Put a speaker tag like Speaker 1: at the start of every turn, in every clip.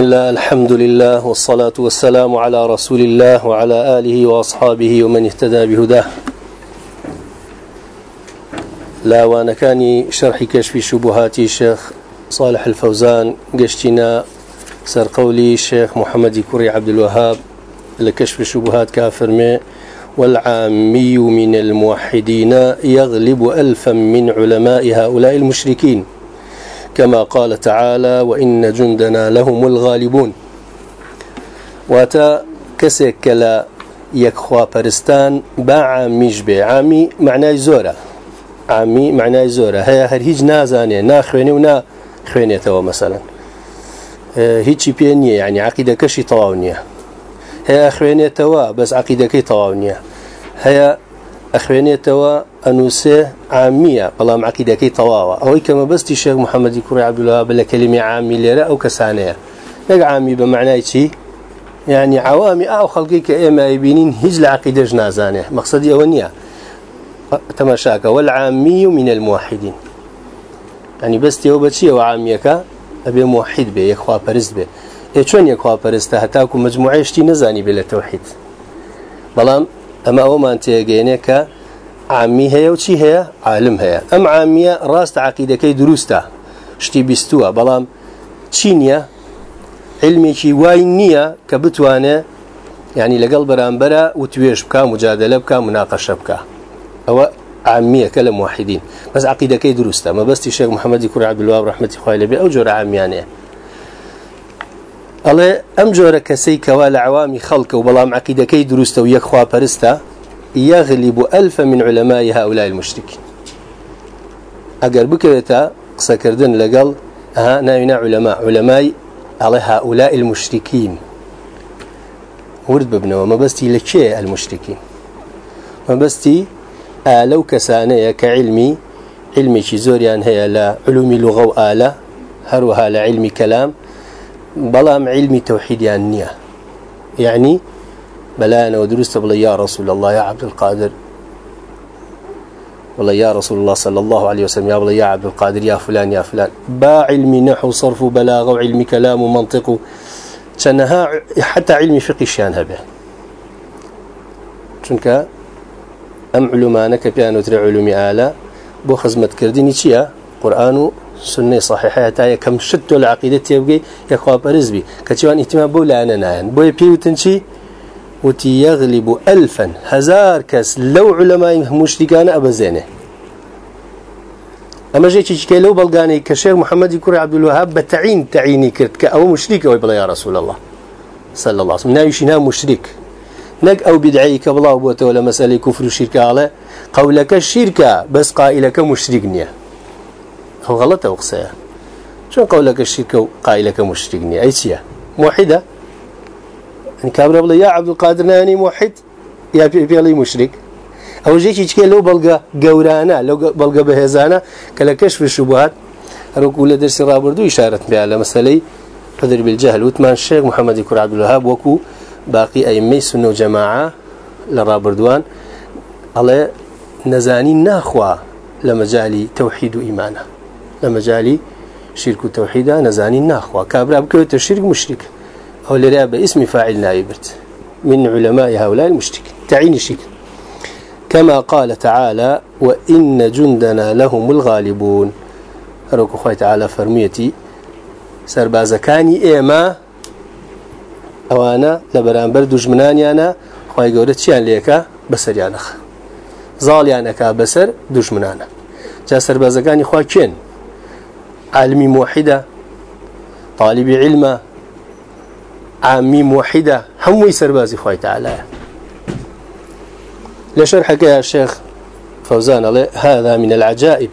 Speaker 1: الله الحمد لله والصلاة والسلام على رسول الله وعلى آله وأصحابه ومن اهتدى بهداه. لا وأنا كان شرح كشف شبهات الشيخ صالح الفوزان قشتنا سر قولي الشيخ محمد كري عبد الوهاب لكشف شبهات كافر مي والعامي من الموحدين يغلب ألفا من علماء هؤلاء المشركين. كما قال تعالى وإن جندنا لهم الغالبون. واتا كسك لا يكخوا برستان باع مجبه عامي معناه زورة. عامي معناه زورة. هي هر هیچ نازانه نا خوينه ونا خوينه تو مثلا. هیچی پێ نییە یعنی عقیدەکەشی تەواو نییە. هەیە خوێنێتەوە بەس عقیدەکەی تەواو نییە. هەیە ئەخوێنێتەوە ئەنووسێ عامیە بەڵام عقیدەکەی تەواوە. ئەوەی کەمە بەستی شێخ محەممەدی کوڕی عبدولا بە لە کلمی عامی لێرە ئەو کەسانەیە. نەک عامی بە معنای چی؟ يعني عوامي أو خلقي كإما يبينين هج العقيدة نازانه مقصدي أولنيا تماشاك والعامي من الموحدين. يعني بس تيوبة شيء وعاميك أبي موحد به يخوا برز به إيه شون يخوا برز تهتاكم مجموعة شتي نزاني بلا توحيد بلام ئەمە ئەومان تێگەێنێ کە عامی هەیە و چی هەیە؟ عالم هەیە. ئەم عامیە ڕاستە عقیدەکەی دروستە. شتی بیستووە. بەڵام چی نییە؟ علمێکی وای نییە کە بتوانێ ینی لەگەڵ بەرامبەرە و توێش بکە مجادلە بکە مناقەشە بکە. ئەوە عامیە کە لە مححیدین بەس عقیدەکەی دروستە. مەبەستی شێک محەممەدی کوور عبدلووا ڕحمەتی خخوای لەبێ. ئەو جۆرە عامیانەیە. الله أم جورة كسي كوال عوامي خلق وبلام عقيدة كي دروسته ويكخوا برسته يغلب ألف من علماء هؤلاء المشركين أقر بكرتا قصة كردن لقل ها ناينا علماء علماء على هؤلاء المشركين ورد ببنا وما بستي لكي المشركين ما بستي آلو كسانية كعلمي علمي شي زوريان هي علوم لغة وآلة هروها لعلم كلام بلام علمي توحيد يعني يعني بلا أنا ودرست بلا يا رسول الله يا عبد القادر. والله يا رسول الله صلى الله عليه وسلم يا بلا يا عبد القادر يا فلان يا فلان. با علمي نحو صرف بلاغة وعلمي كلام ومنطق شنها حتى علمي فقه شان هبه. چونك ام علمانك بيانو تري علومي آلة بو خزمت كرديني چيا؟ قرآن سنة صحيحة. تايا كم شدوا العقيدة تيبقي يا خواب رزبي كتشوان اهتمام بولا أنا ناين بو يبيوتن وتي يغلب ألفا. هزار كس لو علماء مشركان أبزينه. أما جاي تشكي لو بلغاني كشيخ محمد يكون عبد الوهاب بتعين تعيني كرت كأو مشرك أو يا رسول الله. صلى الله عليه وسلم. نايشنا مشرك. نك أو بدعي كبلا وبوته ولا مسألة كفر الشركة على. قولك الشركة بس قائلك مشرك نيا. هو غلط أو قصية شو قولك الشركة قائلك مشرك نيا أي شيء؟ موحدة. يعني كابر بلا يا عبد القادر ناني موحد يا بيلي مشرك. أو جيش يشكي لو بلغا قورانا لو بلغا بهزانا كلا كشف الشبهات. أروكو لدرس رابردو إشارة على مسألة. قدر بالجهل. وثمان الشيخ محمد يكون عبد الوهاب وكو باقي أئمة سنة وجماعة لرابردوان. على نزاني ناخوا لمجال توحيد وإيمانه. لمجال شرك التوحيد نزاني ناخوا. كابرا بكوت الشرك مشرك أو لريا باسم فاعل نائبت من علماء هؤلاء المشركين تعين الشرك كما قال تعالى وإن جندنا لهم الغالبون. أروك أخوة تعالى فرميتي سربازكاني إيما أوانا لبرانبر دجمنانيانا خواهي قولت چيان ليكا بسر يانخ زاليانكا بسر دجمنانا جا سربازكاني خواه كين عالمي موحدة طالب علم عامي موحدة هموي سربازي خواه تعالى. لشرحك يا شيخ فوزان الله هذا من العجائب.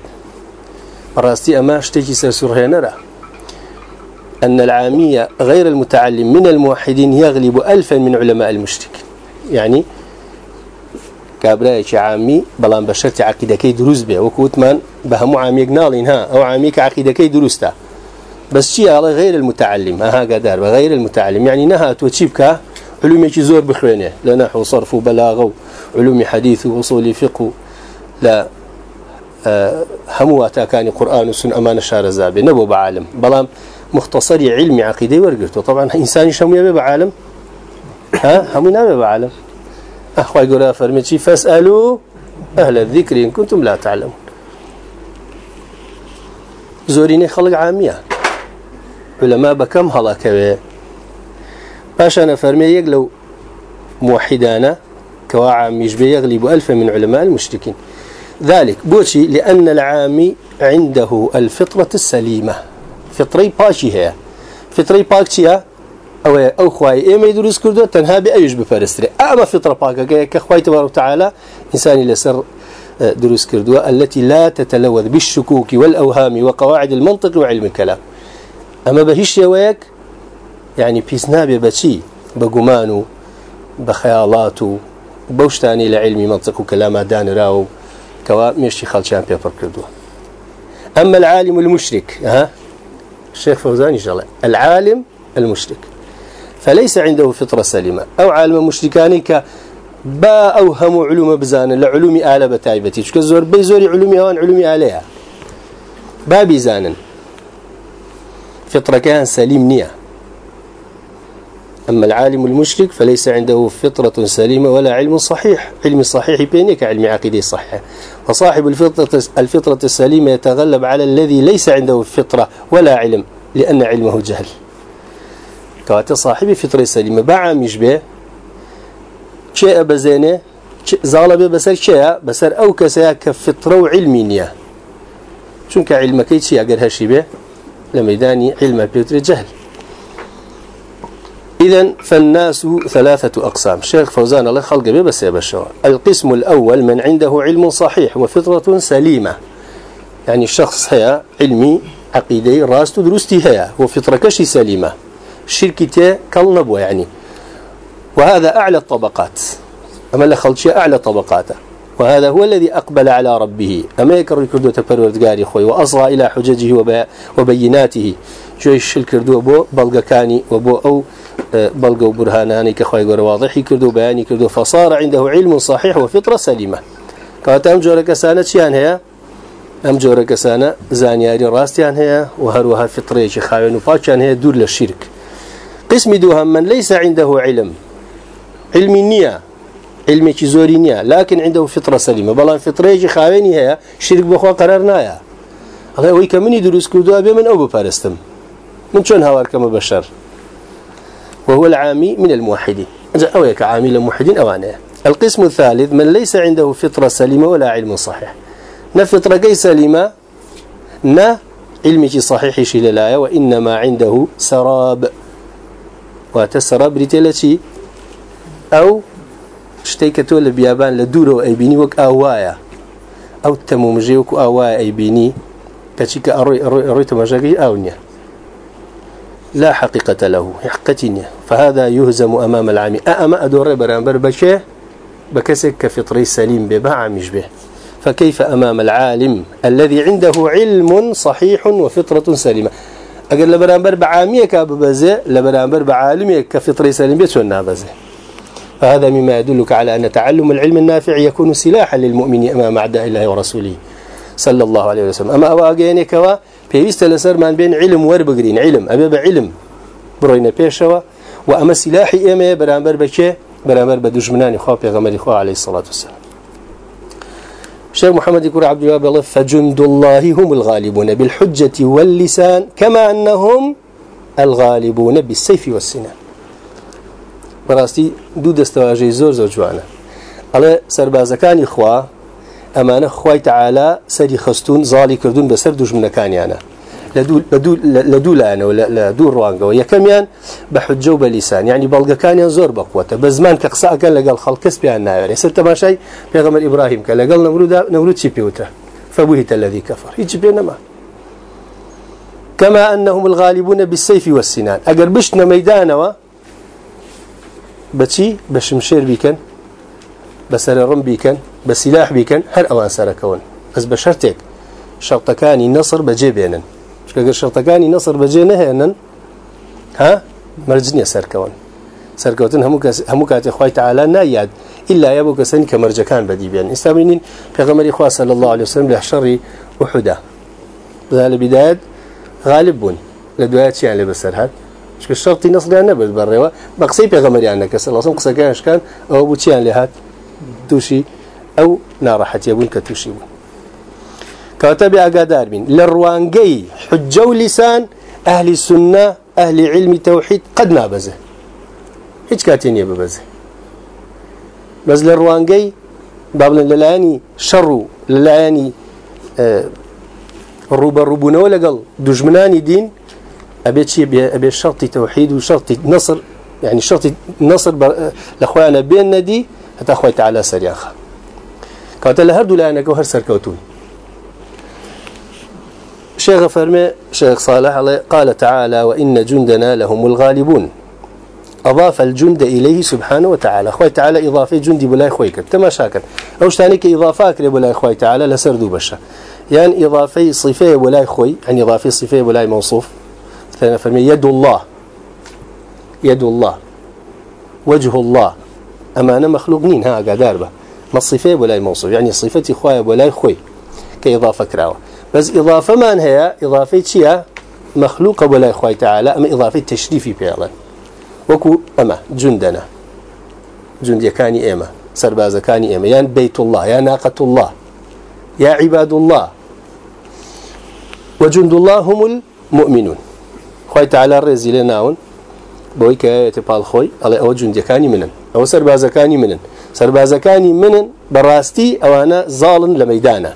Speaker 1: راستي أما أشتكي سرسوره نرى أن العامية غير المتعلم من الموحدين يغلب ألفا من علماء المشرك يعني كابرايك عامي بلان بشرتي عقيدكي دروز به وكوتمان بهم عامي قنالين ها أو عاميك عقيدكي دروستا بس شيء على غير المتعلم ها قدار غير المتعلم. يعني نها توتشيبك علوم زور بخوينه لنحو صرف وبلاغة علوم حديث وصول فقه لا همواتا كان قرآن وسن أمان شار زابي نبو بعالم. بلام مختصر علم عقيدة ورقته طبعا إنسان شمية بعالم؟ ها همنا بعالم. أخوة يقول فرمتي فاسألوا أهل الذكر إن كنتم لا تعلمون. خلق عامية علماء بكم هلا كوي باش أنا فرمي يقلو موحدانا كواعم يشبه يغلب ألف من علماء المشركين ذلك بوشي لأن العامي عنده الفطرة السليمة. فطري باشي هي فطري باكشيا أو أو خواي إيه يدرس كردو تنها بأيش بفرستري أما فطرة باكا كخواي تبارك وتعالى إنساني لسر دروس كردو التي لا تتلوذ بالشكوك والأوهام وقواعد المنطق وعلم الكلام. أما بهش يواك يعني بيسنا ببشي بقمانو بخيالاتو بوشتاني لعلم منطق وكلام دان راو كوا مشي خلشان بيبر كردو أما العالم المشرك ها الشيخ فوزان إن شاء الله. العالم المشرك. فليس عنده فطرة سليمة. أو عالم مشركاني ك با أوهم علوم بزان لعلوم آلة بتايبتي شك زور بيزور علوم هوان علوم آلها با بزانا فطرة كان سليم نية أما العالم المشرك فليس عنده فطرة سليمة ولا علم صحيح. علم صحيح بينك علم عقيدة صحيح فصاحب الفطرة, الفطرة السليمة يتغلب على الذي ليس عنده فطرة ولا علم لأن علمه جهل. كوات صاحب فطرة سليمة باع مشبه شيء بزينه زالبه بسر شيء بسر أو كسيا كفطرة وعلمينية شنك علمك يتشي أقر هشي به لميداني علم بيوتر جهل إذا فالناس ثلاثة أقسام. شيخ فوزان الله خلق به بس يبشر القسم الأول من عنده علم صحيح وفطرة سليمة. يعني الشخص هي علمي عقيدي راست دروستي هي وفطرة كشي سليمة. شركته كالنبوة يعني وهذا أعلى الطبقات. أما خلق أعلى طبقاته. وهذا هو الذي أقبل على ربه. أما يكرر كردو تبروردقاري خوي وأصغى إلى حججه وبيناته. جويش الكردو بو بلغكاني وبو أو بلغ وبرهاناني كخوي غير واضح. كردو بياني كردو فصار عنده علم صحيح وفطرة سليمة. كانت أم جورة كسانة شيان هي؟ أم جورة كسانة زانياري راستيان هي؟ وهروها فطرية خاوين وفاتشان هي؟ دور للشرك. قسم دوهم من ليس عنده علم. علم النية علم زوري نية لكن عنده فطرة سليمة بلان فطرية خاويني هي شرك بخوا قرار نايا. الله ويك مني دروس كردو أبي من أبو بارستم من شون هوار كما بشر؟ وهو العامي من الموحدين. أو يك عامي الموحدين أوانه القسم الثالث من ليس عنده فطرة سليمة ولا علم صحيح. نا فطرة كي سليمة نا علمك صحيح شللايا وإنما عنده سراب. واتسراب رتلتي أو شتيكتو لبيابان لدورو أي بيني وك آوايا. أو تمومجي وك آوايا أي بيني كتشيك أروي أروي أروي تمجاقي أونيا. لا حقيقة له. حقيقة فهذا يهزم أمام العامي أأما أدور برانبر بشه بكسك كفطري سليم بباع مش به فكيف أمام العالم الذي عنده علم صحيح وفطرة سليمة؟ أقول لبرانبر بعامية كاببزة لبرانبر بعالمية كفطري سليم بيتشون بزه فهذا مما يدلك على أن تعلم العلم النافع يكون سلاحا للمؤمن أمام أعداء الله ورسوله. صلى الله عليه وسلم. أما أواقيني كوا بيست لسر من بين علم وربقرين. علم أبي بعلم بروينا بيشوا. وأما سلاحي إما برامبر بكي برامبر بدجمنان خواب يغمر إخوة عليه الصلاة والسلام. الشيخ محمد يقول عبد الله الله فجند الله هم الغالبون بالحجة واللسان كما أنهم الغالبون بالسيف والسنان. براستي دو دستواجه زور زور جوانا على سربازكان إخوة ئەمانە خی تعالا سەری خستون زاڵی کردوون بەسەر دوژمنەکانیانە. لە دوو لایەنەوە لە دوو ڕوانگەوە. یەکەمیان بە حجە و بە لیسان. ینی بەڵگەکانیان زۆر بەقوتە بە زمان کە قسەکەن لەگەڵ خەڵکەس پیان ناوێت سەر تەماشای پێغەمەر ئیبراهیم کە لەگەڵ نەوردا نەورود چی پێوتە؟ فبهت الذي كفر پێ نەما. كما أنهم الغالبون بالسيف والسنان أجر بشنا ميدانوا بتشي بشمشير بيكن بسر رم بيكن بسلاح بيكن هر أوان سركون بس بشرتك شرطكاني نصر بجيبينن شكاقر شرطكاني نصر بجينهنن ها؟ مرجنية سركون سركوتن همو كاتي خوي تعالى ناياد إلا يبو كسن كمرجكان بدي بيان استامرين في إخوة صلى الله عليه وسلم لحشر وحدا ذا البداية غالب لدوايات شيء اللي بسرهات شو الشرط نص لأنه بس برا. بقصي بيغمر يعني كسر الله قصة كانش كان؟ أو بوتشي اللي هات توشي أو نارحت يبون كتوشي كاتب أقادار من للروانجي حجة ولسان أهل السنة أهل علم توحيد قد نابزه هيك كاتين يببزه بس للروانجي بابل للاني شر للاني آه الروبا روبونا ولا قال؟ دجمناني دين أبي شيء أبي شرط توحيد وشرط نصر. يعني شرط نصر لأخوانا بين ندي حتى أخوي تعالى سرياخا كانت لهردو لأنا كوهر سركوتون شيخ فرمي شيخ صالح قال تعالى وإن جندنا لهم الغالبون. أضاف الجند إليه سبحانه وتعالى. أخوي تعالى إضافة جندي بلا أخويك تما شاكر أوش تانيك إضافات بلا أخوي تعالى لسردو بشا. يعني إضافة صفة ولا أخوي يعني إضافة صفة ولا موصوف. فرمي يد الله. يد الله. وجه الله. أمانة مخلوقين ها قادار به ما الصفة ولا موصوف يعني صفتي خويا ولا خوي. كإضافة كراوة. بس إضافة ما هي إضافة شيء مخلوقة ولا خوي تعالى. أما إضافة تشريفي بيعلا وكو أما جندنا. جند يكاني إما سرباز كاني إما يعني بيت الله يا ناقة الله يا عباد الله. وجند الله هم المؤمنون. خوي تعالى الرزي لناون بوي كاية بالخوي على أو جند يكاني منن. أو سرباز كاني منن. سرباز كاني منن براستي أو أنا ظالم لميدانا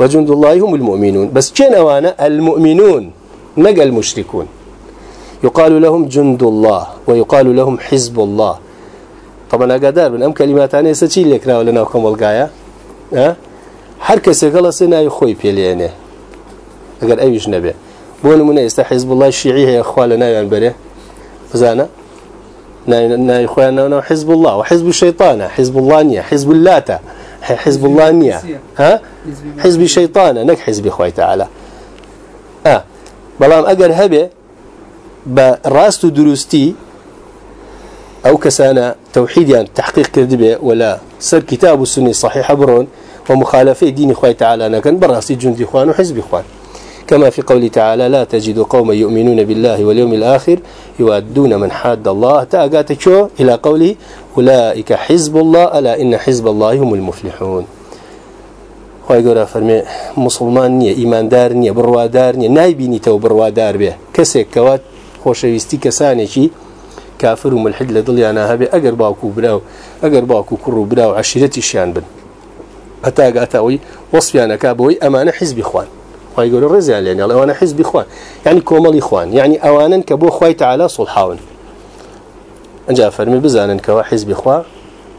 Speaker 1: وجند الله هم المؤمنون. بس كان أو أنا المؤمنون نقل المشركون يقال لهم جند الله ويقال لهم حزب الله. طبعا أقدر من أم كلمات أنا سأتي لك راو لنا والقايا ها؟ هر کسی خلاص نای خوی پیلینه اگر ایش بون من است حزب الله الشيعي هي اخوال نای بره فزانا؟ ناي إخوانا حزب الله وحزب الشيطان حزب الله نيا حزب اللات حزب الله نيا. ها؟ حزب الشيطان نك حزب أخوي تعالى. آه بلام اگر هبة براست دروستي أو كسانا توحيد يعني تحقيق كذبة ولا سر كتاب السنة صحيح برون ومخالفة دين أخوي تعالى نكن براسي جندي إخوان وحزب إخوان. كما في قوله تعالى لا تجد قوما يؤمنون بالله واليوم الآخر يودون من حاد الله. تأقات شو؟ إلى قوله أولئك حزب الله ألا إن حزب الله هم المفلحون. خواهي قرأ فرمي مسلمان نية إيمان دار نية بروادار نية نايبيني تو بروادار به كسيك كوات خوشويستي كساني كافر وملحد لدليانا هبه أقر باكو براو أقر باكو كرو براو عشيرتي شيان بن. هتاق أتاوي وصفيانا كابوي أمانة حزب يقول الرزال يعني أنا حزب إخوان يعني كومل إخوان يعني أوانا كبو خواهي تعالى صلحاون أنجا فرمي بزانا كوا حزب إخوان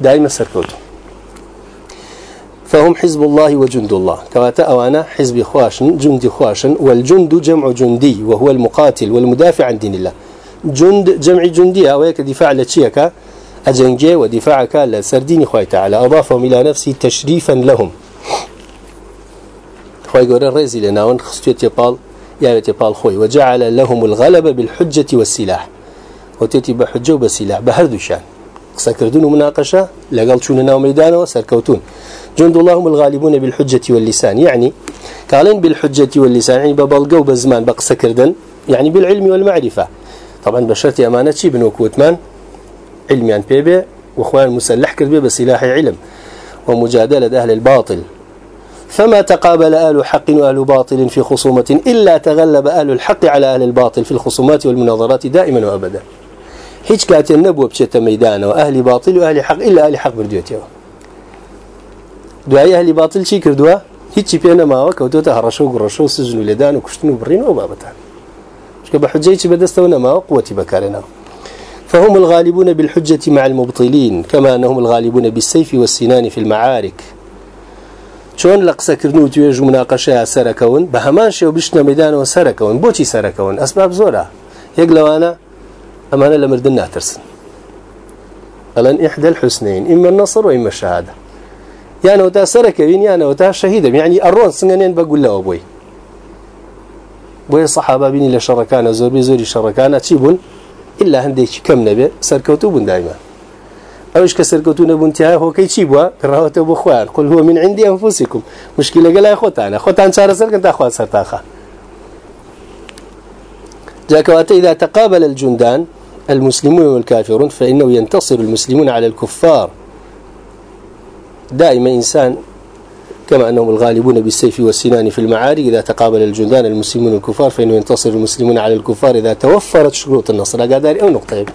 Speaker 1: دائما سركوتو فهم حزب الله وجند الله. كواتا أوانا حزب خواشن جند خواشن والجند جمع جندي وهو المقاتل والمدافع عن دين الله. جند جمع جندي أو دفاع لتشيكا أجنجي ودفاعك لسردين خوي تعالى أضافهم إلى نفسه تشريفا لهم. خوي قول الرئيسي لناون خصوصية يبال يا يبال خوي وجعل لهم الغلبة بالحجة والسلاح. وتتي بحجة وبسلاح بهردو شان. سكردون مناقشة لقال شون ناو ميدانه وسركوتون جند اللهم الغالبون بالحجة واللسان يعني قالين بالحجة واللسان يعني ببلقوا بزمان بق سكردن يعني بالعلم والمعرفة. طبعا بشرت أمانة شي بن وكوتمان علميان بيبي واخوان مسلح كذبه بسلاح علم. ومجادلة أهل الباطل. فما تقابل أهل حق وأهل باطل في خصومة إلا تغلب أهل الحق على أهل الباطل في الخصومات والمناظرات دائما وأبدا. هيج كانت النبوة بشتى ميدان وأهل باطل وأهل حق إلا أهل حق بردوتيه دعاء أهل باطل شي كردوا هيج بينا ما وكوتوتا هرشو قرشو سجنوا لدان وكشتنوا برين وبابتان شكبه حجيتي بدستونا ما وقوتي بكارنا فهم الغالبون بالحجة مع المبطلين كما أنهم الغالبون بالسيف والسنان في المعارك. چۆن لە قسەکردن و توێژ و مناقەشەیە سەرەکەون؟ بە هەمان شێو بشتە مەدانەوە سەرەکەون. بۆچی سەرەکەون؟ ئەسباب زۆرە. یەک لەوانە ئەمانە لە مردن ناترسن. ئەلەن إحدى الحسنين. إما النصر وإما الشهادة. يعني وتا سركوين يعني وتا شهيدا يعني الرون سنجنين بقول له أبوي بوي الصحابة بيني لشركانا زور بزوري شركانا تشيبون إلا هنديك كم نبي سركوتو بن دائما أوش كسركوتو نبون تيها هو كي تشيبوا كرهوته بخوان قل هو من عندي أنفسكم. مشكلة قال يا خوتانا خوتان شار سر كنت أخوات سرتاخا جاء إذا تقابل الجندان المسلمون والكافرون فإنه ينتصر المسلمون على الكفار. دائما إنسان كما أنهم الغالبون بالسيف والسنان في المعارك إذا تقابل الجندان المسلمون والكفار فإنه ينتصر المسلمون على الكفار. إذا توفرت شروط النصر أقادار أو نقطة.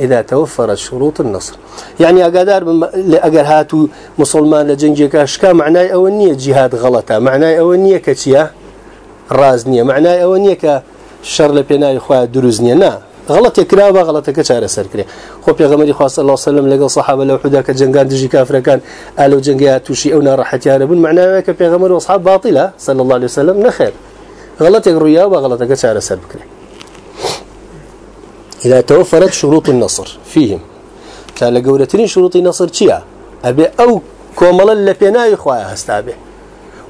Speaker 1: إذا توفرت شروط النصر. يعني أقادار أقر هاتو مسلمان لجنجيك أشكا معناه أو النية جهاد غلطة؟ معناه أو النية كتيا رازنية معناه أو النية كشر لبناء إخوة دروزنية نا. غلط يكرا غلط كچاره سر کړی خو پیغمبر خو صلی الله علیه وسلم لګل صحابه له حدا ک جنگان دجی کافر کان ألو جنگیا توشي أو ناراحتي بن معناه ک پیغمبر واصحاب باطله صلى الله عليه وسلم نخير غلط يقرا با غلط كچاره سر کړی إذا توفرت شروط النصر فيهم. قال قولتين شروط النصر تشيا أبي أو كومل لبناي خوايا هستابه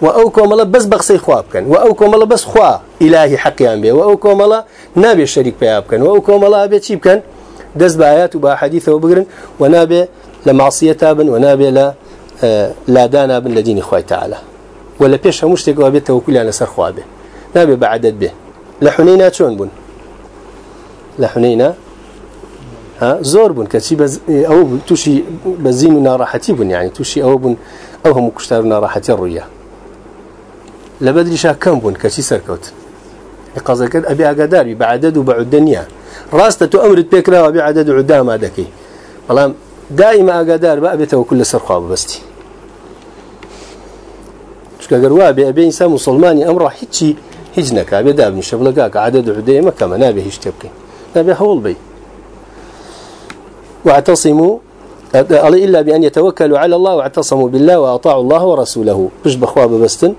Speaker 1: وأو كومل بس بقصي خواب كان. وأو كومل بس خوا إلهي حقي به وأو كومل نابي الشريك بياب كان. وأو كومل أبي تشيب كان؟ دز بآيات وبأحاديث وبقرن ونابي لمعصية تابا ونابي لا آه لا دانا بن لدين خوي تعالى. ولا بيش همش تقوى بيت توكل على سر خوابه. نابي بعدد به. لحنينا شون بن لحنينا ها زور بن كشي بز أو توشي بزين ناراحتي بن يعني توشي أو بن أو هم كشتار ناراحتي الرؤيا لبدري شا كم بون كشي سركوت. قصدك أبي أقدار بعدد وبعد الدنيا راستة تأمرت بكرة وأبي عدد عدام هذاكي والله دائما أقدار بقى بيته سر خواب بستي شكا قروا أبي أبي إنسان مسلماني أمره حتشي هجنك أبي داب من شبلقاك عدد ما كما نابي هيش تبقي نابي حول بي واعتصموا إلا بأن يتوكلوا على الله واعتصموا بالله وأطاعوا الله ورسوله. بش بخواب بستن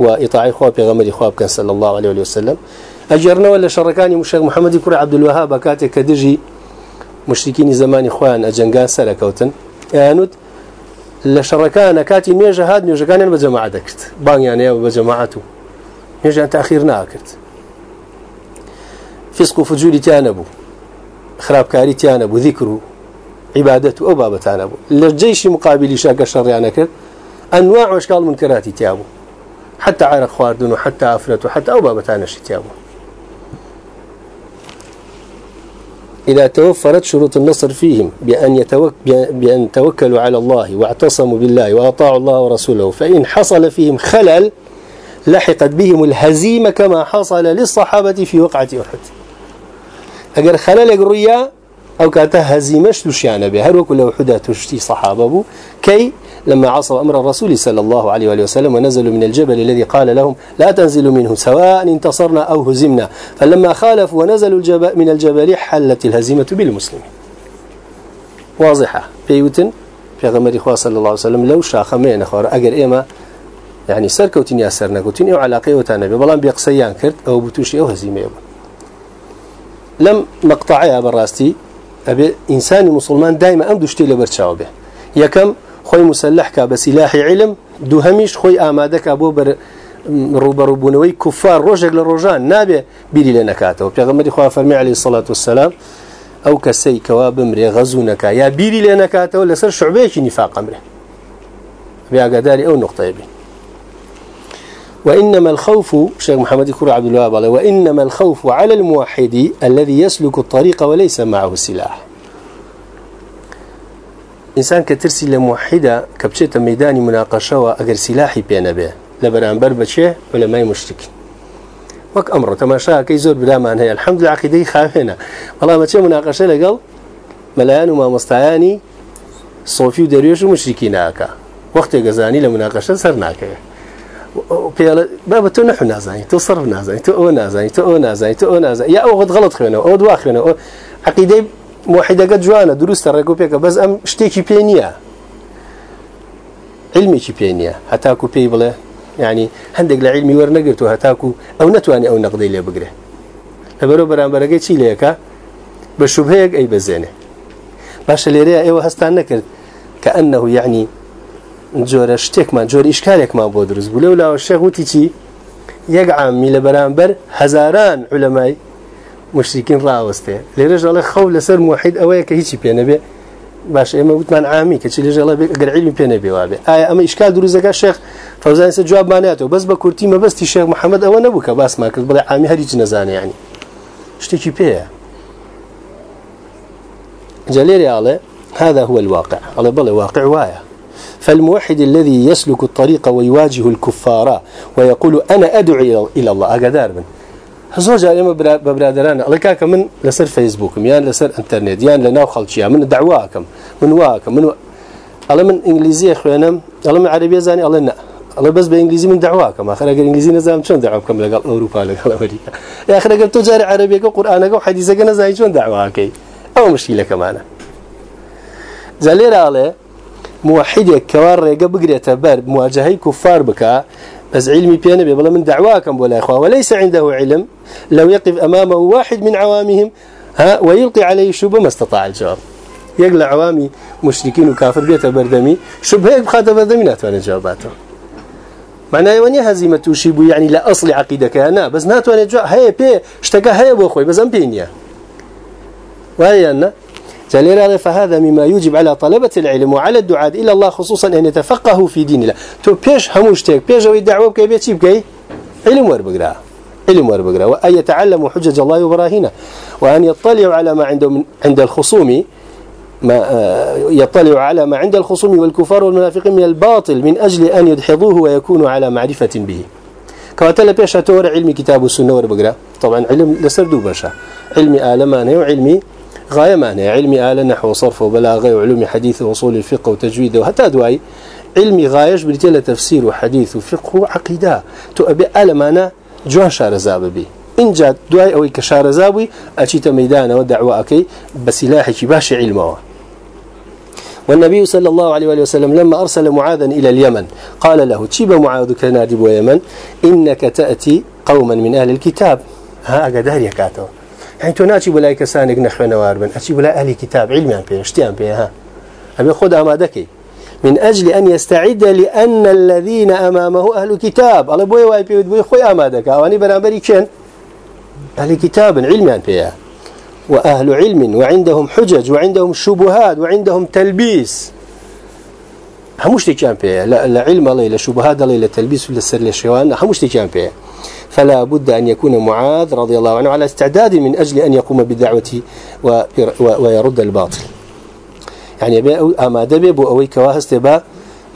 Speaker 1: وإطاعي خواب غمري خواب كان صلى الله عليه وسلم. أجرنا ولا شركاني مشيخ محمد كرة عبد الوهاب كاتك كدجي. مشركين زمان إخوان أجنقان سلكوتن يعني لشركان كاتي ميجا هاد ميجا كان بجماعة دكت. بان يعني بجماعته ميجا تأخيرنا أكرت فسق فجول تيانبو خراب كاري تيانبو ذكره عبادته أو بابا تيانبو. للجيش مقابل شاك الشر يعني كرت أنواع وأشكال منكرات تيابو حتى عرق خواردن وحتى عفرت وحتى أو بابتان شتيابه إذا توفرت شروط النصر فيهم بأن, يتوك بأن توكلوا على الله واعتصموا بالله وأطاعوا الله ورسوله فإن حصل فيهم خلل لحقت بهم الهزيمة كما حصل للصحابة في وقعة أحد. أجر خلل يقريا أو كانت هزيمة تشيان به هل وكل وحدة تشتي صحابه كي لما عصوا أمر الرسول صلى الله عليه وآله وسلم ونزلوا من الجبل الذي قال لهم لا تنزلوا منه سواء انتصرنا أو هزمنا. فلما خالفوا ونزلوا الجبل من الجبل حلت الهزيمة بالمسلمين. واضحة. بيوتن في غمر إخوة صلى الله عليه وسلم لو شاخمين أخوار أقر إيما يعني سركوتين يا سرنكوتين أو علاقة وتانا بلان بيقصيان كرت أو بتوشي أو هزيمة يبون لم مقطعي براستي. أبي إنسان مسلمان دائما أم به يكم خوي مسلح كا بسلاح علم دو هميش خوي آمادك أبو بر روبرو بونوي كفار روجك لروجان. نابي بيري لنكاته. وبيغمري خواه فرمي عليه الصلاة والسلام أو كسي كواب امري غزونك يا بيري لنكاته ولا سر شعبيك نفاق امره. بيقداري أو نقطة يبي. وإنما الخوف شيخ محمد كور عبد الوهاب وإنما الخوف على الموحد الذي يسلك الطريق وليس معه السلاح إنسان كترسي لموحدة كبشيت ميداني مناقشة وأجر سلاحي بينا به لبرانبر بشيء ولا ما يمشتك. وك أمره تماشا كي زور بلا ما هي الحمد لله عقيدة خافنا والله ما تشي مناقشة لقل ملان وما مستعاني صوفي ودريوش ومشركين هكا. وقت جزاني لمناقشة صرناك بيلا بابا تو نحن نازعين تو صرف نازعين تو أو نازعين تو أو نازعين تو أو نازعين. يا أو غد غلط خينا أو دوا خينا عقيدة موحدەکە جوانە دروستە ڕێگو پێکە بەس ئەم شتێکی پێ نییە علمێکی پێ نییە هەتاکو پێی بڵێ ینی هەندێک لە علمی وەرنەگرت و هەتاکو ئەو نتوانێت ئەو نەقدەی لێ بگرێ لەبەرەوە بەرامبەرەکەی چی ئەی بەزێنێ باشە لێرەیە ئێوە هەستان نەکرد کە ئەنه یعنی جۆرە شتێکمان جۆر ئیشکارێکمان بۆ دروست بوو. لەو لاوە شەغوتی چی؟ یەک عامی لە بەرامبەر هەزاران علەمای الله خول لسر موحد اويا كهيشي بينا بي باش اما وتمان عامي كتشي ليرج الله اگر علمي بينا بي وابي اي اما اشكال دروزك الشيخ فوزان سه جواب مانياته بس بكورتي ما بس الشيخ محمد أو نبوك بس ما كنت بلا عامي هريج نزانه يعني شتيكي بيه جليري على هذا هو الواقع. على بل واقع وايا فالموحد الذي يسلك الطريق ويواجه الكفار ويقول أنا أدعو إلى الله. أقدار من زۆر جارێمە بە الله كاك من لسر فيسبوك يان لسر إنترنت يان لناو خەڵکیە من دعواکەم من واکەم من ئەڵە من ئینگلیزیە خوێنم ئەڵە من عربیە زانانی ئەڵێ نه ئەڵە بەس بە من آخر ئەگەر ئینگلیزی نەزانم چۆن دعواکەم لەگەڵ ئەوروپا لەگەڵ ئەمریکا یاخر ئەگەر تۆ جارە عربیەکە قورآانەکە و حەدیزەکە نەزانی چۆن دعواکەی ئەو مشکیلەکەمانە جا لێرە ئاڵێ موحدێک کەوا ڕێگە بگرێتە بەر مواجهەی کوفار بکە بس علمي بيانا بلا من دعواكم ولا إخوة وليس عنده علم. لو يقف أمامه واحد من عوامهم ها ويلقي عليه شبه ما استطاع الجواب. يقل عوامي مشركين وكافر بيت بردمي. شبه بخاطر بردمي ناتوانا جواباته. معناه يواني هزيمة توشيبو يعني لا أصل عقيدك أنا بس ناتوانا جواب. هيا بي اشتكى هيا بو بس أم بينيا. وهي أنا. جليل فهذا مما يجب على طلبة العلم وعلى الدعاء إلى الله خصوصا أن يتفقهوا في دين الله. تو بيش هموشتك بيش ويدعوه كي بيتي بكي علم وربقرا علم وربقرا وأن يتعلموا حجج الله وبراهينه. وأن يطلعوا على ما عنده من عند الخصوم ما آه، يطلع على ما عند الخصوم والكفار والمنافقين من الباطل من أجل أن يدحضوه ويكونوا على معرفة به. كواتل بيش تور علم كتاب السنة وربقرا طبعا علم لسردو بشا علمي آلماني وعلمي غاية معنى علمي آلة نحو وصرف وبلاغة وعلوم حديث وصول الفقه وتجويد وحتى دواي علمي غايش بريتيلا تفسير وحديث وفقه وعقيدة. تؤبي آلة معنى جوان شارزاب بي. إن جاء دواي أو كشارزابي أشيت ميدانا ودعوة أكي بسلاحي باش علمه. والنبي صلى الله عليه وسلم لما أرسل معاذا إلى اليمن قال له تشيب معاذ كنادب ويمن إنك تأتي قوما من أهل الكتاب. ها أقدار يكاتو يعني تناتي بلاي كسانك نخونا واربن أتي بلا أهل كتاب علمي عن بيه اشتيان بيه ها. أبي خد أمادك من أجل أن يستعد لأن الذين أمامه أهل كتاب الله بوي واي بيه بوي خوي أمادك أواني برامبري كين أهل كتاب علمي عن بيه وأهل علم وعندهم حجج وعندهم شبهات وعندهم تلبيس هموش تيجان بيه لا, لا علم الله لا شبهات الله لا تلبيس ولا سر للشوان هموش تيجان بيه فلا بد أن يكون معاذ رضي الله عنه على استعداد من أجل أن يقوم بالدعوة ويرد الباطل. يعني أبي أما دبي بو أوي كواهس تبا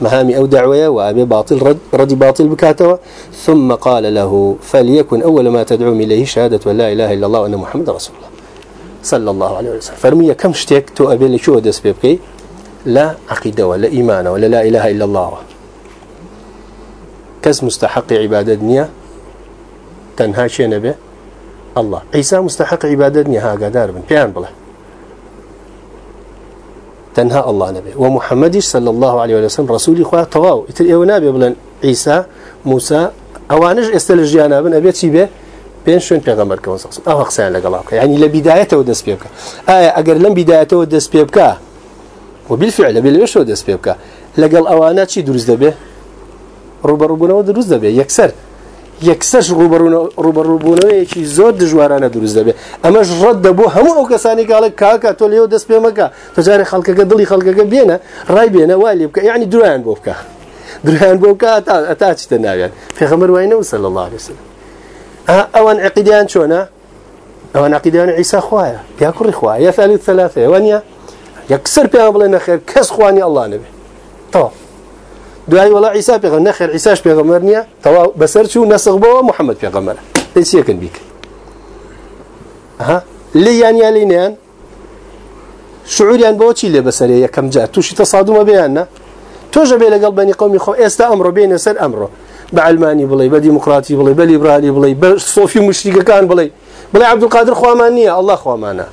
Speaker 1: مهامي أو دعوة وأبي باطل رد, رد باطل بكاتوا. ثم قال له فليكن أول ما تدعو إليه شهادة لا إله إلا الله وأن محمد رسول الله. صلى الله عليه وسلم. فرمية كم شتيك تو أبي لشو دس بيبكي؟ لا عقيدة ولا إيمان ولا لا إله إلا الله. كز مستحق عبادة دنيا؟ تنها شيء نبي؟ الله. عيسى مستحق عبادتني ها قدار من. بيان بله. تنها الله نبي. ومحمد صلى الله عليه وسلم رسول إخوة طواو يتر إيو نبي بلن. عيسى موسى. أوانج استلجيانا بن. أبيت به بين شون پیغمبر كون صلى أو أقسان لقلاك يعني لبدايته ودس بيبك آية أقر لم بدايته ودس بيبك وبالفعل بالوش ودس بيبك لقل أوانات شي دروز دبه ربا ربنا ودروز دبه يكسر. یەکسەش ڕوبەڕووبوونەوەیەکی زۆر دژوارانە دروست دەبێت ئەمەش ڕەت دەبوو هەموو ئەو کەسانی کاڵە کاکە تۆ لێو دەست پێ مەکە. تجارێک خەڵکەکە دڵی خەڵکەکە بێنە ڕای بێنە وا لێ بکە. یعنی دوایان بۆ بکە. دوایان بۆ بکە ئەتا چتە ناوێت پێخەمەر وای صلی الله عليه وسلم. ئەوان عقیدیان چۆنە؟ ئەوان عقیدیان عیسا خوایە یا کوڕی خوایە یا ثالث ثلاثة وانیا یەکسەر پێیان بڵێ نەخێر. کەس خوانی ئەڵڵا نەبێ. تەواو وڵا عیسا پێغەمبەر نەخێر عیساش پێغەمبەر نییە تەواو بەسەر چوو نەسخ بەوە محەممەد پێغەمبەرە پێچیەکەن بیک ها لێ یانیا لینیان؟ شعوریان بۆ چی لێ بەسەرێ یەکەم جا؟ تووشی تەسادومە بێیاننا تۆژە بێ لەگەڵ بەنی قومی خۆ ئێستا ئەمڕۆ بێنە سەر ئەمڕۆ. بە ئەلمانی بڵێ بە دیموکراتی بڵێ بە لیبرالی بڵێ بە سۆفی مشتیگەکان بڵێ. بڵێ عبدولقادر خوامان نییە الله خوامانە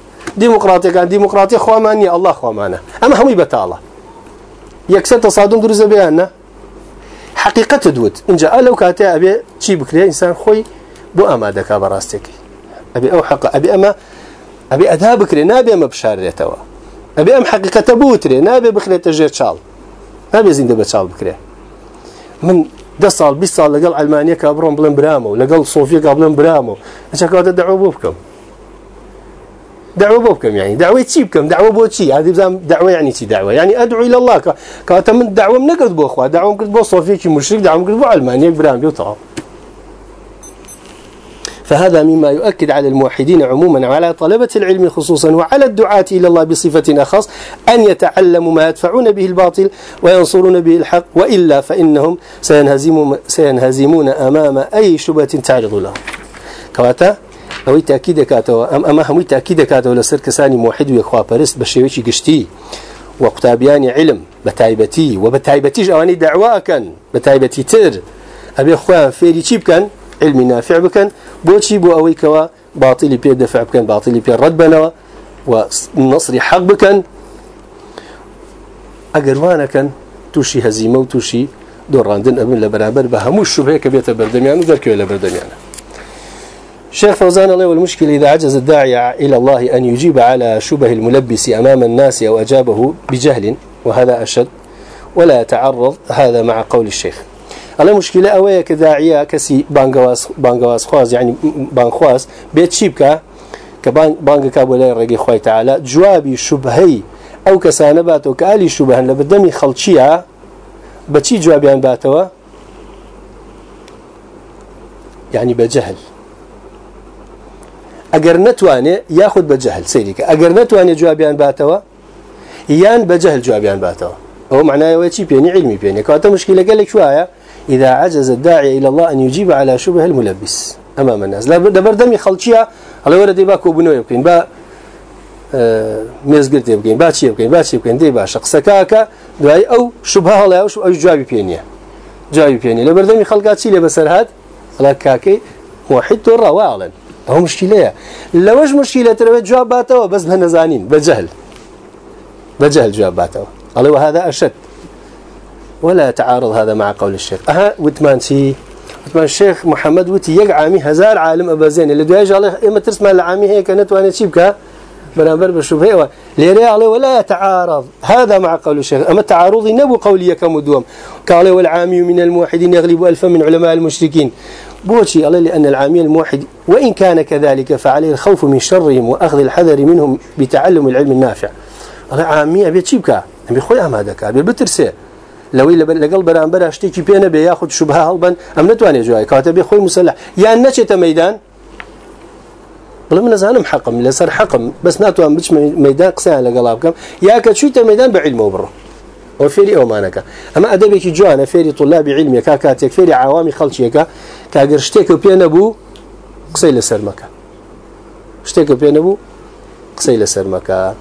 Speaker 1: دیموکراتەکان دیموکراتی خوامان نییە الله خوامانە ئەمە هەمووی بەتاڵە. یەکسەر تەسادم دروزە بێیاننا حقيقة دوت إن جاء لو كاتي أبي شي بكري إنسان خوي بو أما دكا براستك أبي أو حق أبي أما أبي أدها بكري نابي أما بشار توا. أبي أم حقيقة بوتري نابي بخلي تجير شال نابي زين دبا شال بكري. من ده صال بيس صال لقل علمانية كابرون بلن برامو لقل صوفيا كابلن برامو. أنت كاتي دعوا بوبكم. دعوة بكم يعني دعوة تشي بكم دعوة بو تشي هذه بزام دعوة يعني تشي دعوة. يعني أدعو إلى الله كاتا من دعوة من نقد بو أخوة دعوة من بو صوفيا كي مشرك دعوة من بو علمانية برام بيوطا فهذا مما يؤكد على الموحدين عموما وعلى طلبة العلم خصوصا وعلى الدعاة إلى الله بصفة أخص أن يتعلموا ما يدفعون به الباطل وينصرون به الحق وإلا فإنهم سينهزمون, سينهزمون أمام أي شبهة تعرض لهم. كواتا؟ ئەوەی تاکی دەکاتەوە ئەم ئەمە هەمووی تاکی دەکاتەوە لەسەر کەسانی موحد و یەخواپەرست بە شێوەی گشتی و قوتابیانی علم بە تایبەتی و بە تایبەتیش ئەوانەی داواکەن بە تر. ئەبێ خۆیان فێری چی بکەن؟ علمی نافع بکەن. بۆچی بۆ ئەوەی کەوە باطلی پێ دەفع بکەن باطلی پێ ڕەت بنەوە و نصری حەق بکەن؟ ئەگەروانەکەن تووشی هەزیمە و تووشی دۆڕاندن ئەبن لە بەرابەر بە هەموو شوبەیە کە و دەرکەوێت لە الشيخ فوزان الله والمشكلة إذا عجز الداعي إلى الله أن يجيب على شبه الملبس أمام الناس أو أجابه بجهل وهذا أشد ولا يتعرض هذا مع قول الشيخ. على مشكلة أوية كداعية كسي بانغواس بانغواس خواز يعني بانخواز بيت شيبكا كبان بانغ كابولا رقي خوي تعالى جوابي شبهي أو كسانبات أو كآلي شبها لبدمي خلشيها بتشي جوابيان باتوا؟ يعني بجهل. ئەگەر نتوانێ یاخود بە جەهل سەیریکە ئەگەر نتوانێت جوابیان باتەوە یان بە جەهل جوابیان باتەوە. ئەو معناەوەی چی پێنی؟ علمی پێنێ کاتە مشکلەکە لە إذا عجز الداعي إلى الله أن يجيب على شبه الملبس. أمام الناس لا دبردمي خلشيا على ورد با كوبنو يبكين با مێزگر دێ بگەین باچی بکەین باچی بکەین دەی باشە قسەکەکە دوای ئەو شوبها هەڵای ئەو جوابی پێنیە. جوابی پێنی لە بەردەمی خەڵکات چی لێ بەسەرهات هەڵا کاکەی وحید هو مشكلة لوش مشكلة ترى جواب باتوا بس بهنزانين بجهل بجهل جواب باتوا قال وهذا أشد. ولا يتعارض هذا مع قول الشيخ. أها وثمان سي وثمان الشيخ محمد وتي يقعامي هزار عالم أبا زين اللي دواجه عليه إما تسمع العامي هيك نتواني تشيبك برابر بشبهه ليري عليه ولا يتعارض هذا مع قول الشيخ. أما التعارض نبو قولي كمدوم قال والعامي من الموحدين يغلب ألفا من علماء المشركين بوشي الله لأن العامي الموحد وإن كان كذلك فعليه الخوف من شرهم وأخذ الحذر منهم بتعلم العلم النافع. الله عامي أبي تشيبك أبي خوي أمادك أبي بترسي. لو إلا لقل بران برا اشتكي بينا بياخد شبهة هلبا أم نتواني جواي كاتب خوي مسلح. يعني نشت ميدان. بلا من زانم حقم صار حقم بس ناتوان بتش ميدان قسان لقلابكم يا كتشوت ميدان بعلم وفيري أو مانك أما أدبك جوانا فيري طلاب علمي كاكاتك فيري عوامي خلشيك شتيك بينا بو قسي لسرمك شتيك بينا بو قسي لسرمك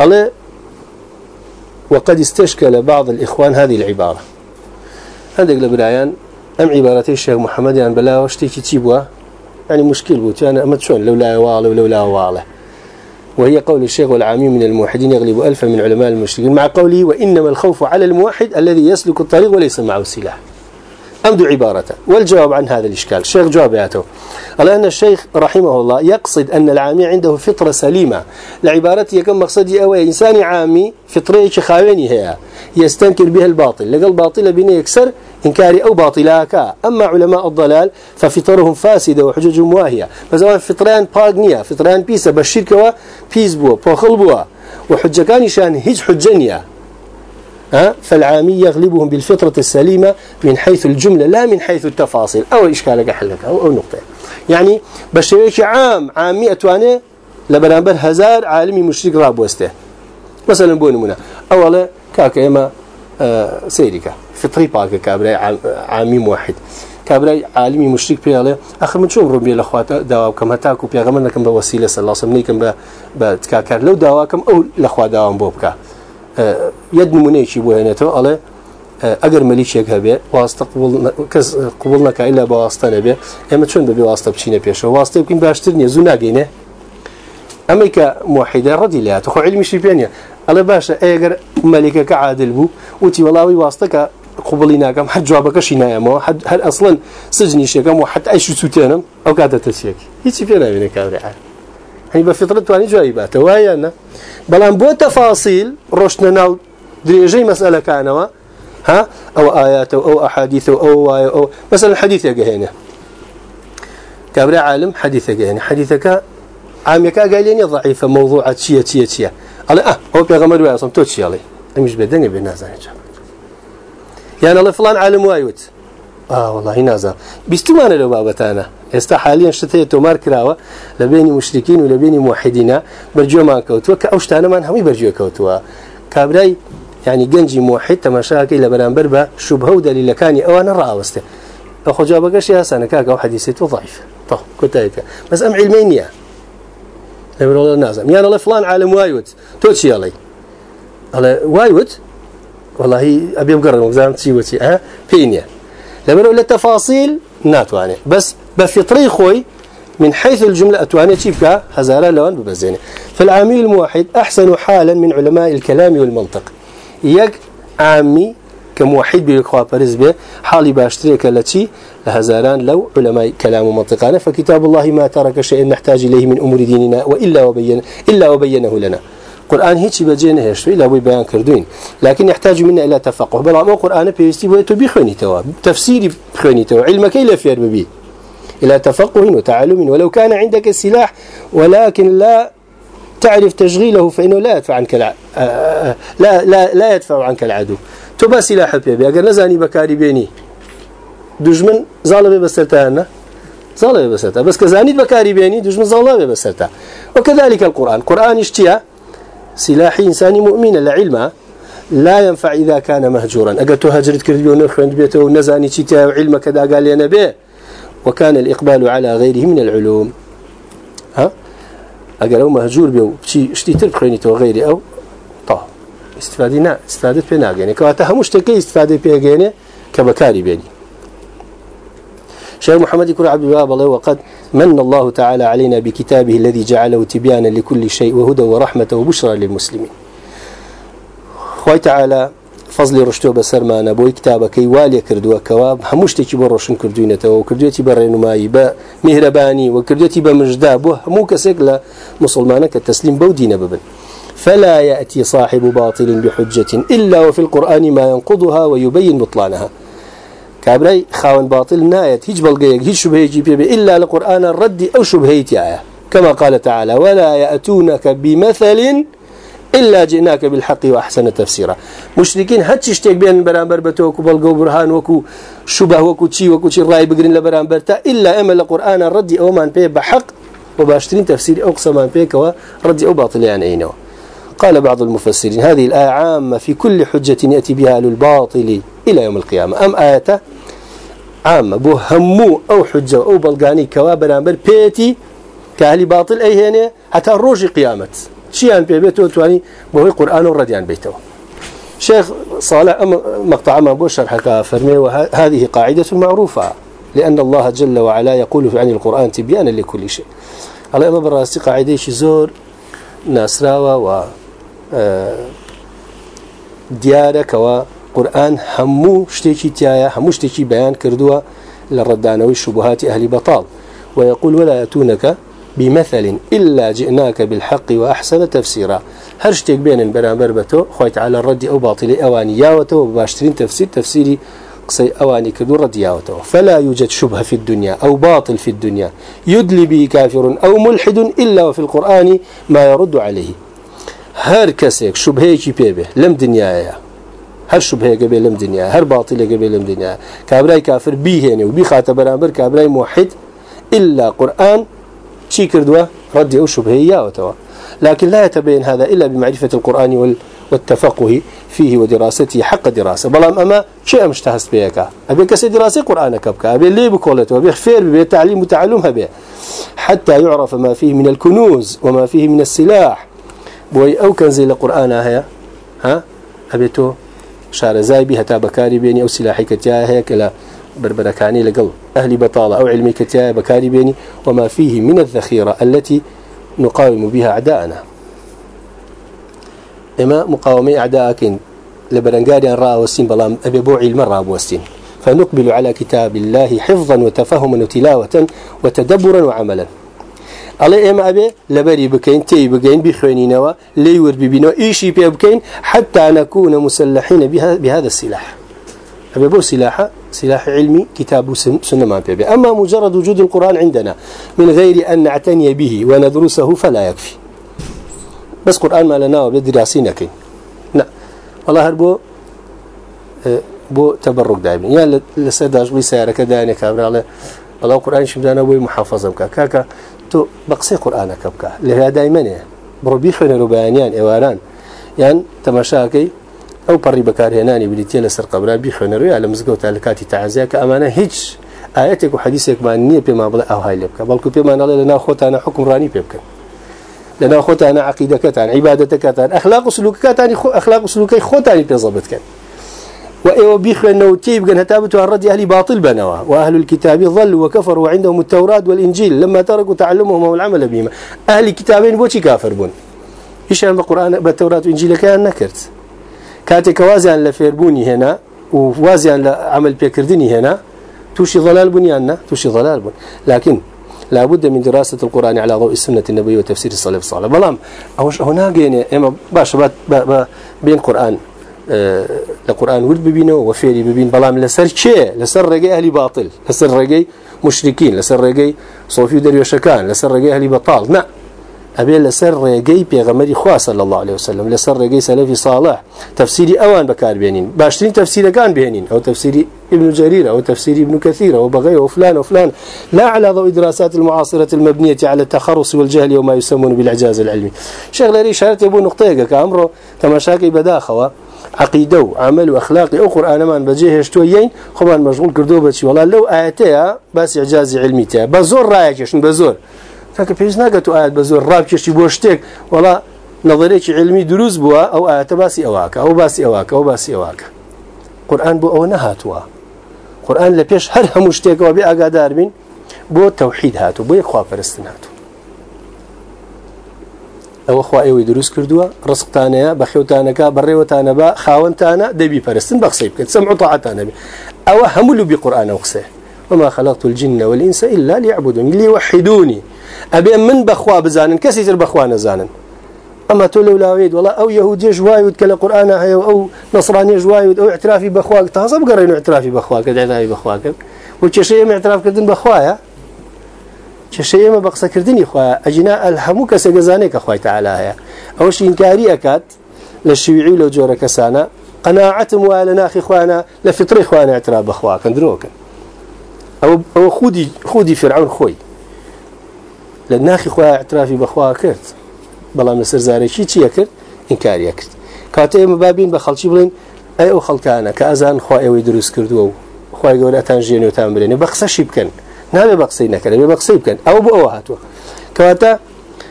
Speaker 1: الله وقد استشكل بعض الإخوان هذه العبارة. هذا لبرايان أم عبارتي الشيخ محمد يعني بلا وشتيكي تيبوا؟ يعني مشكل بوت يعني أما تشون لولا واله ولولا واله. وهي قول الشيخ والعامي من الموحدين يغلب ألفا من علماء المشركين مع قوله وإنما الخوف على الموحد الذي يسلك الطريق وليس معه السلاح أمد عبارته والجواب عن هذا الإشكال؟ الشيخ جواباته قال أن الشيخ رحمه الله يقصد أن العامي عنده فطرة سليمة. لعبارته كم مقصدي أو إنسان عامي فطرة خاويني هي. يستنكر بها الباطل. لقى الباطل بين يكسر إنكاري أو باطلاك. أما علماء الضلال ففطرهم فاسدة وحججهم واهية. فزمان فطران باغنية فطران بيسة بالشركة بيس بوا بوخل بوا وحجكان شان هج حجنية فالعامي يغلبهم بالفطرة السليمة من حيث الجملة لا من حيث التفاصيل. أو إشكالك حلك أو, أو نقطة. يعني بشويك عام عامي أتواني لبنابر هزار عالمي مشرك راب وسته. مثلا بون منا أولا كاك إما آه سيريكا. فطري باك كابراي عامي موحد. كابراي عالمي مشرك بياله آخر من شو ربي الأخوات دوا كم هتاكو بيغمرنا كم بوسيلة صلى الله عليه وسلم كم بتكاكر لو دوا كم أو الأخوات دوا بوبكا يد نمونيشي بو هنتو الله اگر ملیشێک هەبێ واستە کەس قوبڵ نەکە ئیلا بە واستە نەبێ. ئێمە چۆن بەبێ واستە بچینە پێشەوە؟ واستە بکەین باشتر نیە زوو ناگەینێ. ئەمەی کە موحیدە ڕەدی لات خۆ علمیشی پێنیە ئەڵێ باشە ئەگەر مەلیکەکە عادل بوو وتی وەڵاوی واستەکە قوبڵی ناکەم حد جوابەکەشی نایەمەوە هەر ئەسڵەن سجنی شێکەم و حت ئەیش سووتێنم ئەو کاتە تەسیەکی هیچی پێ ناوێنە کابرا هەنی بە فطرت توانی جوایی باتە وایە نه بەڵام بۆ تەفاسیل ڕۆشتە ناو درێژەی مەسئلەکانەوە ها؟ أو آيات أو أحاديث أو أو مثلا حديث هنا كابرا عالم حديث هنا حديثك عامك قال لي ضعيفة. موضوع تشيا تشيا تشيا قال أه هو بيغمر ويا صم توتشي علي مش بدني بالناس يعني الله فلان عالم وايوت آه والله نازم بيستمانه لو بابتانا استا حاليا شتيه تمار كراوه لبيني مشركين ولبيني موحدين برجو ما كوتوا كاوشتانا من همي برجو كوتوا كابراي يعني جنجي موحد تماشاك إلى برانبر با شبهه ودليل كان أو أنا رأوسته أخو جابك شيء سنة كاك أو حديثة ضعيف طب كنت بس أم علمينيا والله نازم يعني الله فلان عالم وايوت توتشي علي على وايوت والله أبي أقرر مقزام تشي وتشي ها فينيا لما ولا التفاصيل ناتواني بس بفطري خوي من حيث الجملة أتواني تشيبكا هزارة لون ببزينة فالعامل الموحد أحسن حالا من علماء الكلام والمنطق يك عامي كموحد بيخوا برز به حالي باشتريك التي لهزاران لو علماء كلام ومنطقانا فكتاب الله ما ترك شيء نحتاج إليه من أمور ديننا وإلا وبين إلا وبينه لنا. قرآن هيك بجينا هيش إلا بي بيان كردوين لكن يحتاج منا إلى تفقه. بل أما قرآن بيستي بو بيخوني توا تفسيري بخوني توا علمك إلا فير ببي إلى تفقه وتعلم ولو كان عندك السلاح ولكن لا تعرف تشغيله فإنه لا يدفع عنك الع... آه، آه، لا لا لا يدفع عنك العدو. تبا سلاح بيبي أجر نزاني بكاري بيني. دجمن ظالم بسرتها ظالم بسرتها بس كزاني بكاري بيني دجمن ظالم بسرتها وكذلك القرآن. القرآن اشتيا سلاح إنساني مؤمن لعلمه لا ينفع إذا كان مهجورا. أجر تهجرت كردي ونخرج بيته ونزاني تيتا وعلمك كذا قال لي أنا به وكان الإقبال على غيره من العلوم. اگر أو مهجور بيو شي شتي تر بخينيته وغيري أو طه استفادة نا استفادة بينا يعني كواتا هموش تكي استفادة بينا كبكاري بيني شيخ محمد يقول عبد الوهاب الله وقد من الله تعالى علينا بكتابه الذي جعله تبيانا لكل شيء وهدى ورحمة وبشرى للمسلمين خوي تعالى فضل رشتو بسرمانه بۆی کتابەکەی والێ کردووە کەوا هەموو شتێکی بۆ ڕۆشن کردوینەتەوە و کردوێتی بە ڕێنمایی بە میهرەبانی و کردوێتی بە مژدا بۆ هەموو کەسێک لە مسلمانە کە تەسلیم ببن. فلا يأتي صاحب باطل بحجة إلا وفي القرآن ما ينقضها ويبين بطلانها. كابراي خاون باطل نايت هيج بلقيك هيج شبهة جيبه إلا القرآن الرد أو شبهيتي كما قال تعالى ولا يأتونك بمثل إلا جئناك بالحق وأحسن تفسيرا. مشركين هاتش اشتيك بين برانبر بتوك وبلغو برهان وكو شبه وكو تشي وكو تشي راي بقرين لبرانبر تا إلا أما القرآن الردي أو من بيه بحق وباشترين تفسير أقصى من بيك ورد أو باطل يعني أينه قال بعض المفسرين هذه الآية عامة في كل حجة يأتي بها أهل الباطل إلى يوم القيامة. أم آية عامة بو همو أو حجة أو بلغاني كوا برانبر بيتي كأهل باطل أي هنا حتى شيئا بيبيته تواني بهو قرآن ورديان بيته شيخ صالح مقطع ما بو شرح فرمي وهذه قاعدة معروفة لأن الله جل وعلا يقول عن القرآن تبيانا لكل شيء. الله إما براسي قاعدة زور ناسراوة و دیارە قرآن همو شتێکی تایە همو شتێکی بيان كردوا للردانوي شبهات أهل بطال. ويقول ولا يأتونك بمثل إلا جئناك بالحق وأحسن تفسيرا. هرشتك بين برامبر بتو خويت على الرد أو باطل أواني ياوته وباشترين تفسير تفسيري قصي أواني كدو رد ياوته فلا يوجد شبهة في الدنيا أو باطل في الدنيا. يدلي به كافر أو ملحد إلا وفي القرآن ما يرد عليه. هر كسيك شبهة بيبه لم دنيايا هر شبهه قبل لم دنيا هر باطل قبل لم دنيا كابراي كافر بيه هنا وبي خاطر برامبر كابراي موحد إلا قرآن شي كردوا رد أو شبهية وتوا لكن لا يتبين هذا إلا بمعرفة القرآن والتفقه فيه ودراسته حق دراسة. بلام أما شيء مش تهست بيك؟ أبي كسي دراسة قرآن كبك أبي اللي بكولته أبي خفير بي تعليم وتعلمها به حتى يعرف ما فيه من الكنوز وما فيه من السلاح. بوي أو كنزي القرآن هيا. ها؟ أبي تو شارزاي بها تابكاري بيني أو سلاحي كتيا هيك لا بربركاني لقل أهل بطالة أو علمي كتيا بكاري بيني وما فيه من الذخيرة التي نقاوم بها أعداءنا. إما مقاومة أعداءك لبرنقاري أن رأى وسين بلام أبي بوعي المرة وسين. فنقبل على كتاب الله حفظا وتفهما وتلاوة وتدبرا وعملا. الله إما أبي لبري بكين تي بكين بخوينينوا ليور ببينوا إيشي بكين حتى نكون مسلحين بهذا السلاح. أبي بو سلاح سلاح علمي كتاب سنة ما بيبي أما مجرد وجود القرآن عندنا من غير أن نعتني به وندرسه فلا يكفي. بس قرآن ما لنا وبدراسين لكن لا والله هربو بو تبرك دائما. يا لسداش بي سيارة كداني كابرا على الله قرآن شمدانا بوي محافظة بكا. كاكا تو بقصي قرآن كبكا لها دائما بربي خينا ربانيان إيواران. يعني تماشاكي أو بكار هناني بديتي لسر قبرا بي خينا روي على مزقوت على كاتي تعزيك امانه هيج. آياتك وحديثك ما نية بما بلا أو هاي لبك. بل بما نلا لنا أخوتنا حكم راني بيبك لنا أخوتنا عقيدة كتان عبادة كتان أخلاق سلوك كتان أخلاق سلوكي خوتاني بيضبط كان. وإيو بيخ أنه تيب كان هتابتوا الرد أهل باطل بنوا. وأهل الكتاب ظلوا وكفروا وعندهم التوراة والإنجيل. لما تركوا تعلمهم والعمل بهما أهل الكتابين بوشي كافر بون. إيش أنا بقرآن بالتوراة والإنجيل كان نكرت كاتك وازيان لفيربوني هنا ووازيان لعمل بيكردني هنا توشي ضلال بنياننا توشي ضلال بن لكن لابد من دراسة القرآن على ضوء السنة النبوية وتفسير الصلاة الصالح بلام أوش هنا يعني إما باش بين قرآن القرآن ولد ببينه وفيري ببين بلام لسر شيء لسر رجع أهل باطل لسر رجع مشركين لسر رجع صوفي دريو شكان لسر رجع أهل بطال نعم أبي لسر رجعي بيغمري خوا صلى الله عليه وسلم. لسر رجعي سلفي صالح. تفسيري أوان بكار بينين. باشترين تفسير كان بينين. أو تفسيري ابن جرير أو تفسيري ابن كثير أو بغي وفلان وفلان لا على ضوء دراسات المعاصرة المبنية على التخرص والجهل وما يسمون بالإعجاز العلمي. شغل لي شارت يبون نقطة كأمره تماشاكي بداخوة عقيدة وعمل وأخلاقي أو قرآن من بجيه شتويين خبان مشغول كردو بتشي والله لو آياتها بس إعجاز علمي تها بزور رأيك شن بزور. ناقة آيات بزور راب كشي بوشتك والله نظرية علمي دروس بوا أو آيات باسي أواك أو باسي أواك أو باسي أواك قرآن بو أو نهاتوا قرآن لبيش هر همشتك وبي أقادار من بو توحيد هاتو بو يخوا فرستن هاتو ئەوە خوا ئێوەی دروست کردووە ڕستانەیە بە خێوتانەکە بەڕێوەتانە بە خاوەنتانە دەبی پەرستن بە قسەی بکەیت سەم عتاعاتانە بێ ئەوە هەموو لوبی قورآانە وما خلقت الجن والإنس إلا ليعبدون ليوحدوني. ئەبێ من بەخوا بزانن کەسی تر بەخوا نەزانن. ئەمە تۆ لەولاوێت وڵا ئەو یەهودیە ژواوت کە لە قورآانە هەیە و ئەو نسرانیە ژواوت ئەو احترافی بەخوا تازە بگەڕێن احترافی بەخوا کە دایناوی بەخواکەن و کێشە ئێمە احترافکردن بەخوایە؟ کێشە ئێمە بە قسەکردنی خخوایە ئەجینا ئەل هەموو کەسێک دەزانێت کە خخوای تعالایە ئەوش ئینکاری ئەکات لە شویعی لەو جۆرە کەسانە. قەناعتم وایە لە ناخی خوانە لە فتری خوانە اعترا بەخواکەن درۆکەن ئەو خودی خودی فرعون خۆی. لناخي خواه اعترافي بأخواه كرت. بلا مسر زاري شي شي كرت؟ إنكاري كرت. كاتي مبابين بخلشي بلين أي أو خلقانا كأزان خواه أوي دروس كردو خواه يقول أتان جيني وتعملين بخصشي بكن نابي بقصي نكره بقصي بكن أو بأوهاتوا كواتا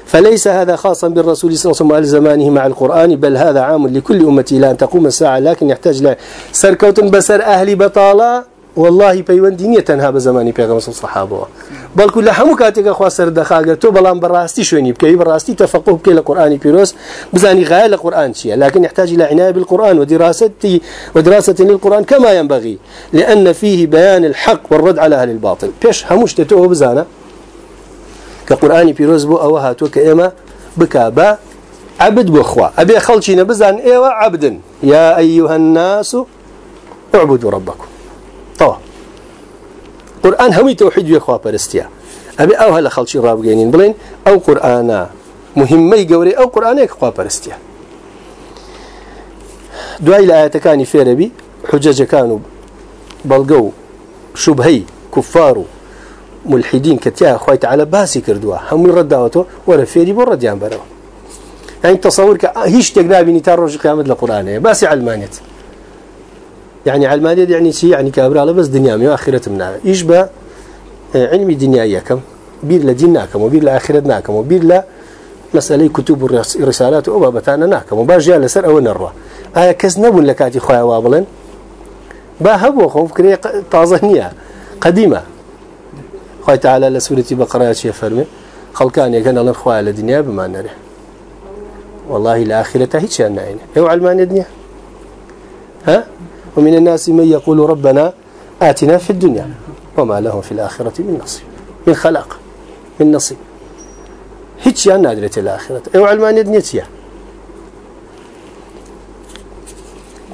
Speaker 1: فليس هذا خاصا بالرسول صلى الله عليه وسلم زمانه مع القرآن بل هذا عام لكل أمتي لا أن تقوم الساعة لكن يحتاج له سركوت بسر أهل بطالة. والله بيوندينية تنها بزماني الصحابة بل كل حمو كاتك أخوة سر دخاقر تو بلان براستي شويني بكي براستي تفقه بكي لقرآن بيروس. بزاني غاية لقرآن شيء. لكن يحتاج إلى عناية بالقرآن ودراسة ودراسة للقرآن كما ينبغي. لأن فيه بيان الحق والرد على أهل الباطل. بيش هموش تتوه بزانا. كقرآن بيروس بو أوها تو كإما بكابا عبد بخوا أبي خلشينا بزان إيوا عبدا يا أيها الناس اعبدوا ربكم. طبعا قرآن همي توحيد يخوا برستيا أبي أو هلا خلشي راب جينين بلين أو قرآن مهمي جوري أو قرآن يخوا برستيا دعاء الآية كان في ربي حجج كانوا بلقوا شبهي كفار ملحدين كتيا خويت على باسي كردوا هم رداوته ولا فيري برد يعني برا يعني تصورك هيش تقنابي نتار رجع قيامة القرآن باسي علمانيت يعني علمانية يعني شيء يعني كابرا على بس دنيا وآخرة منا يشبه آه، علمي دنيايكم بير لديناكم وبير لآخرتناكم وبير ل مسألة كتب الرسالات أو بابتانا ناكم. وباجي على سر أو نرى. آية كز نبون لكاتي خويا وابلن باهبوا خوف كري طازنية قديمة. خوي تعالى لسورة بقرة شيء فرمي. خلقان يكن الله خويا لدنيا بما نرى والله الآخرة هيك أنا عينه هو علمان الدنيا ها؟ ومن الناس من يقول ربنا آتنا في الدنيا وما له في الآخرة من نصيب من خلاق من نصيب. هيك يا نادرة الآخرة. أو علمان دنيتيا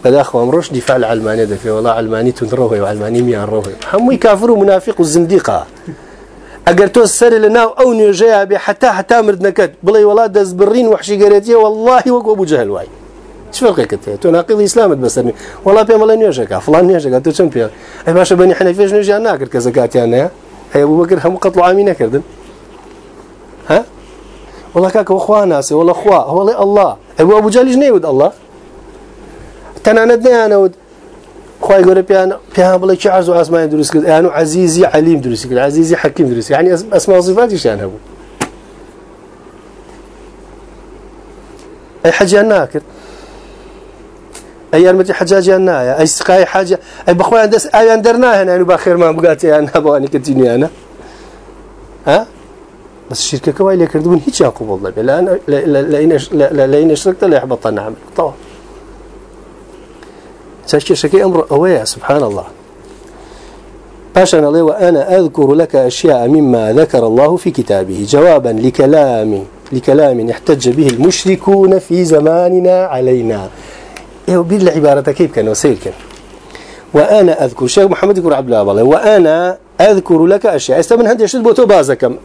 Speaker 1: بدا أخوة أمروش دفاع العلمانية دفع والله علماني تنروه وعلماني ميان روه. حمو كافر ومنافق والزنديقة اگر تو لنا أو نجا به حتى حتى مرد نكد بلي والله دز برين وحشي قريتيه والله وقو أبو جهل واي. شو فرقك انت تناقض الاسلام بسرني والله بيما لا نيوجك فلان نيوجك تو چم بيا اي باشا بني حنفيش نيجي أنا كر كزكاتي أنا هي ابو بكر هم قتلوا عامين كردن ها؟ والله كاك اخوان ناس والله اخوا والله الله. ابو ابو جالي نيود الله. تناندني أنا ود خوای گەورە پیان پیان بڵێ چه عرض دروست کرد؟ یان و عزیزی علیم دروست کرد. عزیزی حکیم دروست يعني اسماء صفاتیشان هەبوو. أي حاجة ناكر أي أرمتي حجاجي نايا أي سقاي حاجة؟ أي بخوي عندس أي عندرناها يعني بخير ما بقاتي أنا بواني كتيني أنا. ها؟ بس الشركة كواي اللي كردون هيك يعقوب الله لأن لأن لأن اشتركت لا يحبط النعم طبعا. تشكي شكي أمر أويا سبحان الله. باشا الله وأنا أذكر لك أشياء مما ذكر الله في كتابه. جوابا لكلام لكلام احتج به المشركون في زماننا علينا. إيه العبارة كيف كان وسيل كان. وأنا أذكر شيخ محمد يقول عبد الله وأنا أذكر لك أشياء. استمن هندي أشد بوتو بازكم.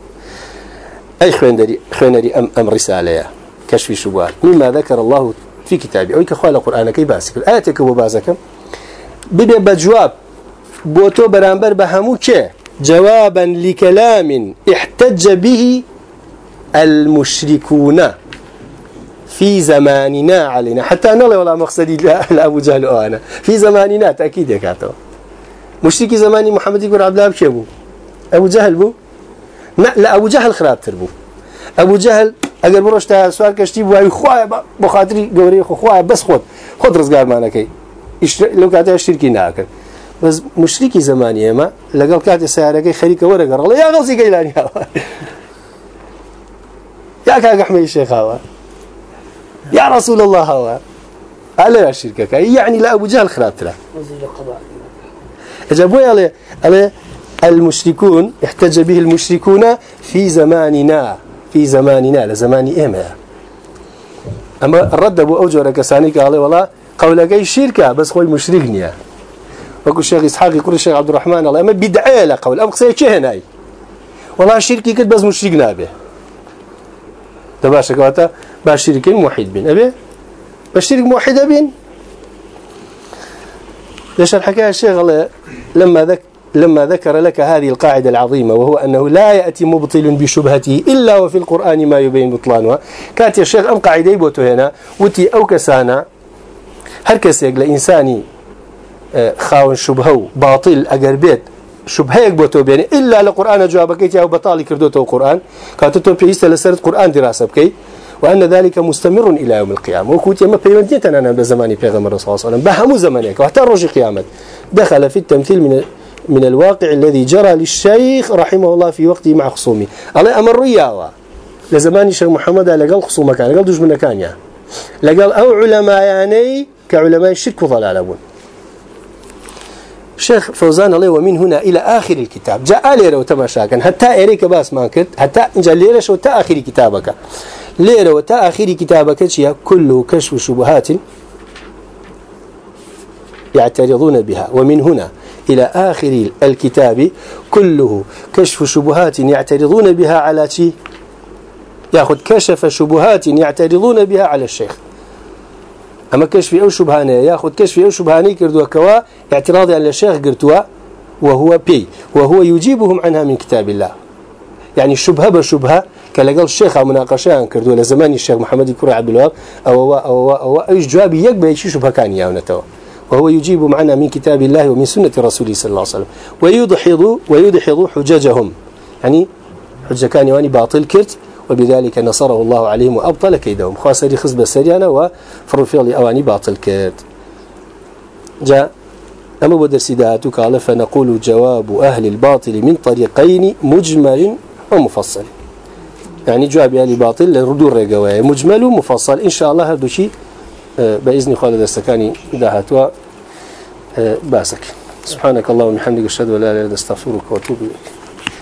Speaker 1: أي خويندري خويندري أم أم رسالة؟ كشف شبهات. مما ذكر الله في كتابه أو كخوال القرآن كي باسك الآياتك وبازكم ببي بجواب بوتو برانبر بهمو كي؟ جوابا لكلام احتج به المشركون. في زماننا علينا. حتى أنا والله مقصدي لأبو جهل أنا. في زماننا تأكيد يا كاتو مشركي زماني محمد يقول عبد الله بشيبو أبو جهل بو؟ لا أبو جهل خراب تربو أبو جهل اگر بروش تا سوال کشتی بو خواه بخاطری گوری خو خواه بس خود. خود رزگار مانا کی لو کاته شرکی ناکر بس مشرکی زمانی ما سيارة كي خريكة ورقة الله يا غلسي قيلاني يا كاك أحمد الشيخ هوا. يا رسول الله ألا يا شركك يعني لا أبو جهل له أجابوا عليه عليه المشركون احتج به المشركون في زماننا في زماننا لزمان إيما أما الرد أبو أوجر كساني قال والله قولك أي شركة بس خوي مشركني. وكل الشيخ إسحاق يقول الشيخ عبد الرحمن الله أما بدعي لقول أما قصير هناي والله شركي كد بس مشركنا به. تباشا كواتا باش شركين موحد بين أبي باش شرك موحد بين ليش الحكاية الشيخ لما ذك لما ذكر لك هذه القاعدة العظيمة وهو أنه لا يأتي مبطل بشبهته إلا وفي القرآن ما يبين بطلانها. كانت يا شيخ أم قاعدة يبوتو هنا وتي أو كسانا هر كسيق لإنساني آه، خاون شبهه باطل شبهيك بوتو بيني إلا لقرآن جوابك أو بطالي كردوته القرآن كانت تو بيست لسرت قرآن دراسة بكي. وأن ذلك مستمر إلى يوم القيامة. وكوت يما بيمنتين أنا بزماني بيغمر صلى الله عليه وسلم. بهمو زمانك وحتى رجي قيامة. دخل في التمثيل من من الواقع الذي جرى للشيخ رحمه الله في وقته مع خصومه الله أمر رياوة. لزمان الشيخ محمد لقال خصومك لقال يعني لقال أو علماء يعني كعلماء الشرك وضلال شيخ فوزان الله ومن هنا إلى آخر الكتاب. جاء ليرة وتماشاكا حتى إريك باس ما حتى جاء ليرة شو تا آخر كتابك. ليرة وتا آخر كتابك كله كشف شبهات يعترضون بها. ومن هنا إلى آخر الكتاب كله كشف شبهات يعترضون بها على شيء. ياخذ كشف شبهات يعترضون بها على الشيخ. أما كشف أو شبهانية ياخذ كشف أو شبهانية كردوا كوا اعتراضي على الشيخ قرتوا وهو بي وهو يجيبهم عنها من كتاب الله. يعني شبهة بشبهة كلقال الشيخ مناقشة كردوا لزمان الشيخ محمد يكون عبد الوهاب أو أو أو, أو أي جواب يقبل شيء شبهة كان ياونته وهو يجيب معنا من كتاب الله ومن سنة رسوله صلى الله عليه وسلم. ويدحض ويدحض حججهم. يعني حجة كان يواني باطل كرت وبذلك نصره الله عليهم وأبطل كيدهم. خاصة خصبة سريانة وفرو فعل أواني باطل كرت جاء أما بدر سيداتك قال فنقول جواب أهل الباطل من طريقين مجمل ومفصل. يعني جواب أهل الباطل لردور رقوايا مجمل ومفصل. إن شاء الله هذا شيء بإذن خالد السكاني دهتوا باسك. سبحانك اللهم وبحمدك أشهد أن لا إله إلا أنت أستغفرك وأتوب إليك.